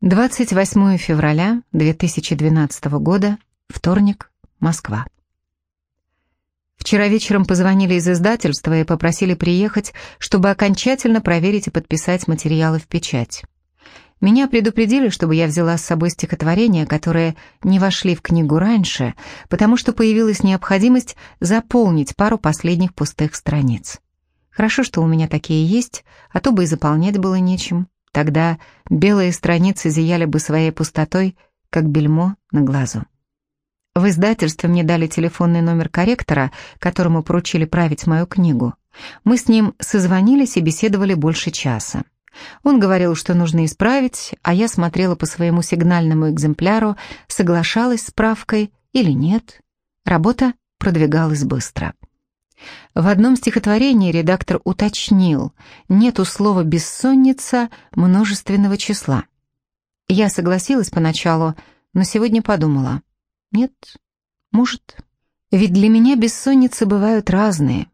28 февраля 2012 года, вторник, Москва. Вчера вечером позвонили из издательства и попросили приехать, чтобы окончательно проверить и подписать материалы в печать. Меня предупредили, чтобы я взяла с собой стихотворения, которые не вошли в книгу раньше, потому что появилась необходимость заполнить пару последних пустых страниц. Хорошо, что у меня такие есть, а то бы и заполнять было нечем. Тогда белые страницы зияли бы своей пустотой, как бельмо на глазу. В издательстве мне дали телефонный номер корректора, которому поручили править мою книгу. Мы с ним созвонились и беседовали больше часа. Он говорил, что нужно исправить, а я смотрела по своему сигнальному экземпляру, соглашалась с правкой или нет. Работа продвигалась быстро. В одном стихотворении редактор уточнил, нет у слова «бессонница» множественного числа. Я согласилась поначалу, но сегодня подумала, нет, может. Ведь для меня бессонницы бывают разные.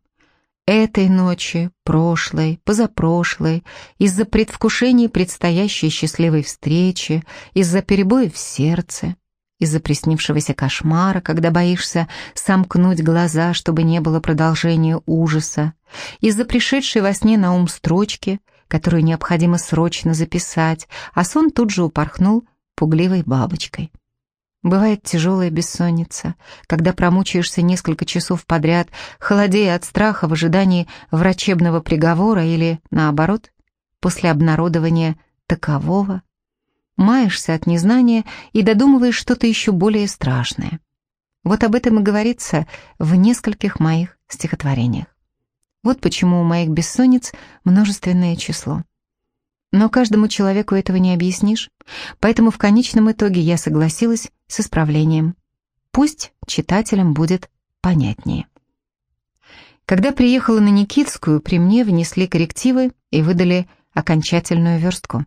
Этой ночи, прошлой, позапрошлой, из-за предвкушений предстоящей счастливой встречи, из-за перебоев в сердце, из-за приснившегося кошмара, когда боишься сомкнуть глаза, чтобы не было продолжения ужаса, из-за пришедшей во сне на ум строчки, которую необходимо срочно записать, а сон тут же упорхнул пугливой бабочкой. Бывает тяжелая бессонница, когда промучаешься несколько часов подряд, холодея от страха в ожидании врачебного приговора или, наоборот, после обнародования такового маешься от незнания и додумываешь что-то еще более страшное. Вот об этом и говорится в нескольких моих стихотворениях. Вот почему у моих бессонниц множественное число. Но каждому человеку этого не объяснишь, поэтому в конечном итоге я согласилась с исправлением. Пусть читателям будет понятнее. Когда приехала на Никитскую, при мне внесли коррективы и выдали окончательную верстку.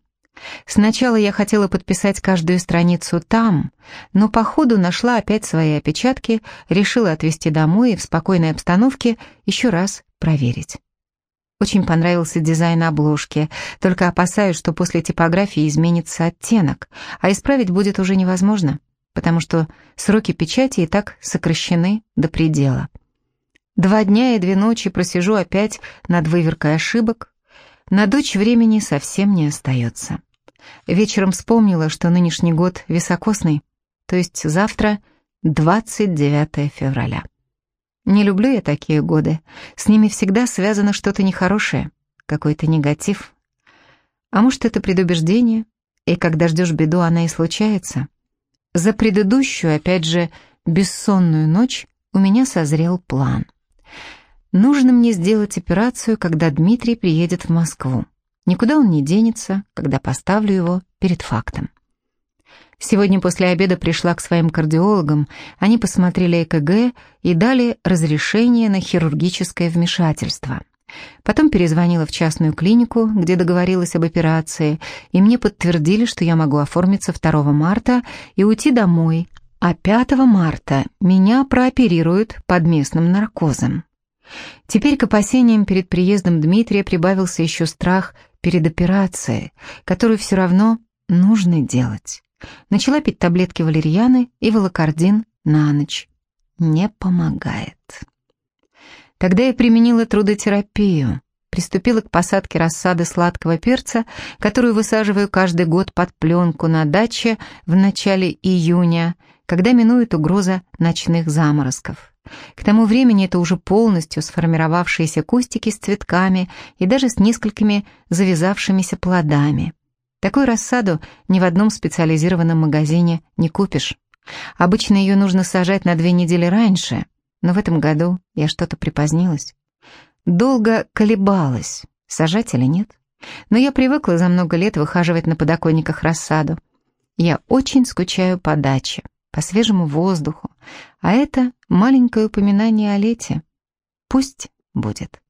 Сначала я хотела подписать каждую страницу там, но по ходу нашла опять свои опечатки, решила отвезти домой и в спокойной обстановке еще раз проверить. Очень понравился дизайн обложки, только опасаюсь, что после типографии изменится оттенок, а исправить будет уже невозможно, потому что сроки печати и так сокращены до предела. Два дня и две ночи просижу опять над выверкой ошибок, на дочь времени совсем не остается. Вечером вспомнила, что нынешний год високосный, то есть завтра 29 февраля. Не люблю я такие годы. С ними всегда связано что-то нехорошее, какой-то негатив. А может, это предубеждение, и когда ждешь беду, она и случается. За предыдущую, опять же, бессонную ночь у меня созрел план. Нужно мне сделать операцию, когда Дмитрий приедет в Москву. Никуда он не денется, когда поставлю его перед фактом. Сегодня после обеда пришла к своим кардиологам, они посмотрели ЭКГ и дали разрешение на хирургическое вмешательство. Потом перезвонила в частную клинику, где договорилась об операции, и мне подтвердили, что я могу оформиться 2 марта и уйти домой, а 5 марта меня прооперируют под местным наркозом. Теперь к опасениям перед приездом Дмитрия прибавился еще страх перед операцией, которую все равно нужно делать. Начала пить таблетки валерьяны и волокордин на ночь. Не помогает. Тогда я применила трудотерапию. Приступила к посадке рассады сладкого перца, которую высаживаю каждый год под пленку на даче в начале июня, когда минует угроза ночных заморозков. К тому времени это уже полностью сформировавшиеся кустики с цветками и даже с несколькими завязавшимися плодами. Такую рассаду ни в одном специализированном магазине не купишь. Обычно ее нужно сажать на две недели раньше, но в этом году я что-то припозднилась. Долго колебалась, сажать или нет. Но я привыкла за много лет выхаживать на подоконниках рассаду. Я очень скучаю по даче по свежему воздуху, а это маленькое упоминание о лете. Пусть будет.